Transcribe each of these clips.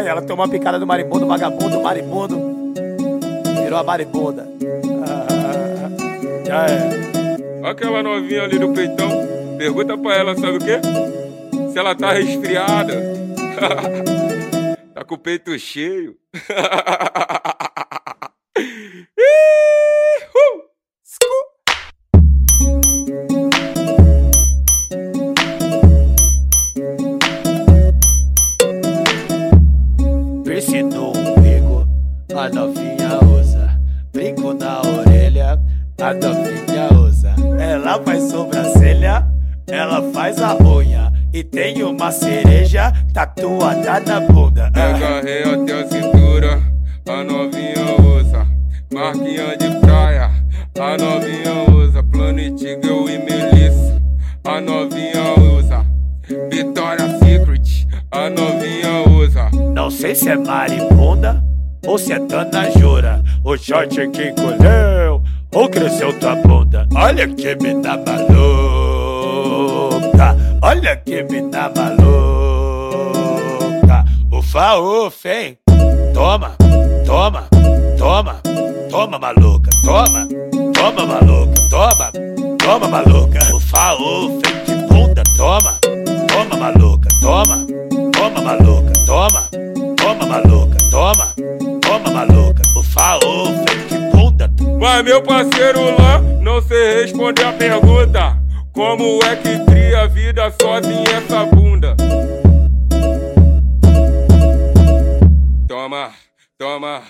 Ela tomou uma picada do maribundo, vagabundo, maribundo. Virou a maribunda. Ah, já é. Aquela novinha ali do peitão. Pergunta pra ela, sabe o quê? Se ela tá resfriada. tá com o peito cheio. a novinha usa. Ela faz sobrancelha, ela faz a unha. E tem uma cereja tatuada na bunda. Ah, Agarrei até a cintura, a novinha usa. Marquinha de praia, a novinha usa. Planet Girl e Melissa, a novinha usa. Vitória Secret, a novinha usa. Não sei se é maribunda ou se é dona jura. O short que encolheu ou cresceu tua bunda. Olha que dá maluca, olha que dá maluca. Ufa, ufa, hein? Toma, toma, toma, toma maluca, toma, toma maluca, toma, toma maluca. Ufa, ufa, hein? Que bunda, toma, toma maluca, toma, toma maluca, toma, toma maluca, toma, toma maluca. Ufa, ufa, hein? Mas meu parceiro lá, não sei responder a pergunta. Como é que cria a vida sozinha essa bunda? Toma, toma,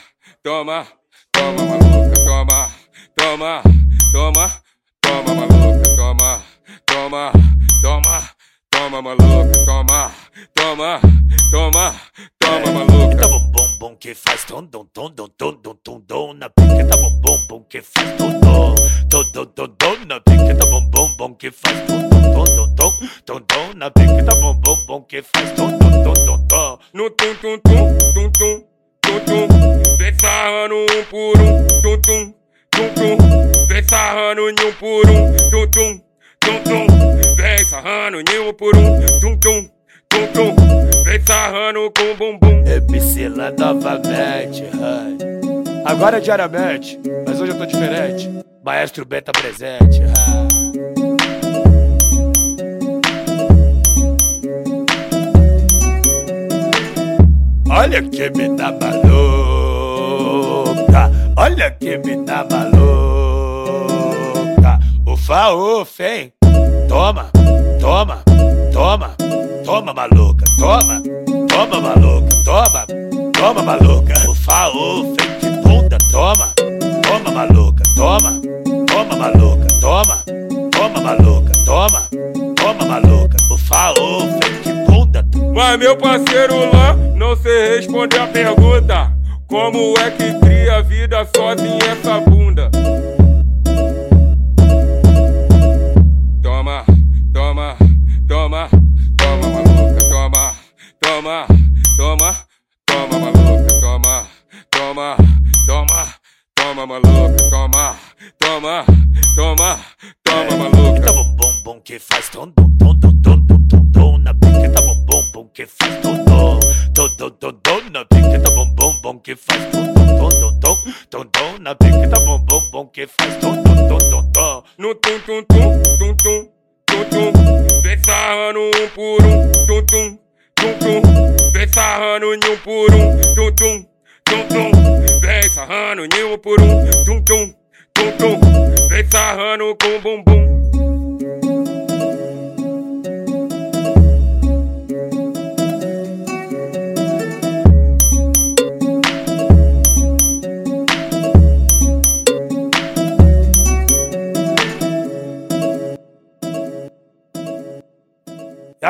toma, toma maluca, toma, toma, toma, toma maluca, toma, toma, toma, toma maluca, toma, toma, toma, toma maluca. Tá bom, que faz tom, dom, tom, dom, tom, dom, tom, dom na pique. Tá bom, que faz tom, dom, tom, dom, tom, dom na pique. Tá bom, que faz tom, dom, tom, dom, tom, tom, dom na pique. Tá bom, que faz tom, dom, tom, dom, tom. no tum tum tum tum tum tum tum vem sarrando um por um tum tum tum tum vem sarrando um por um tum tum tum tum vem sarrando um por um tum tum tum tum vem sarrando com bumbum MC lá novamente, ai. Agora é diariamente, mas hoje eu tô diferente. Maestro Beta presente, ai. Olha que me dá maluca, olha que me dá maluca. Ufa, ufa, hein? Toma, toma, toma, toma maluca, toma, toma maluca, toma, toma maluca. Ufa, hein? Que bunda, toma, toma maluca, toma, toma maluca, toma, toma maluca, toma, toma maluca. Ufa, ufa? Que bunda, mas meu parceiro lá não sei responder a pergunta como é que cria vida sozinha essa bunda toma, toma, toma maluca, toma, toma, toma, toma maluca, toma, toma, toma, toma maluca. Tá bom, bom, bom que faz tom, tom, tom, tom, tom, tom, tom, na pique. Tá bom, bom, bom que faz tom, tom, tom, tom, tom, tom na pique. Tá bom, bom, bom que faz tom, tom, tom, tom, tom, tom, na pique. Tá bom, bom, bom que faz tom, tom, tom, tom, tom. no tum tum tum tum tum tum tum vem sarrando um por um tum tum tum tum vem sarrando em por um. Tum tum tum tum vem sarrando em por um. Tum tum tum tum vem sarrando com bumbum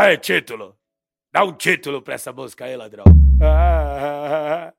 aí, título? Dá um título pra essa música aí, ladrão. Ah,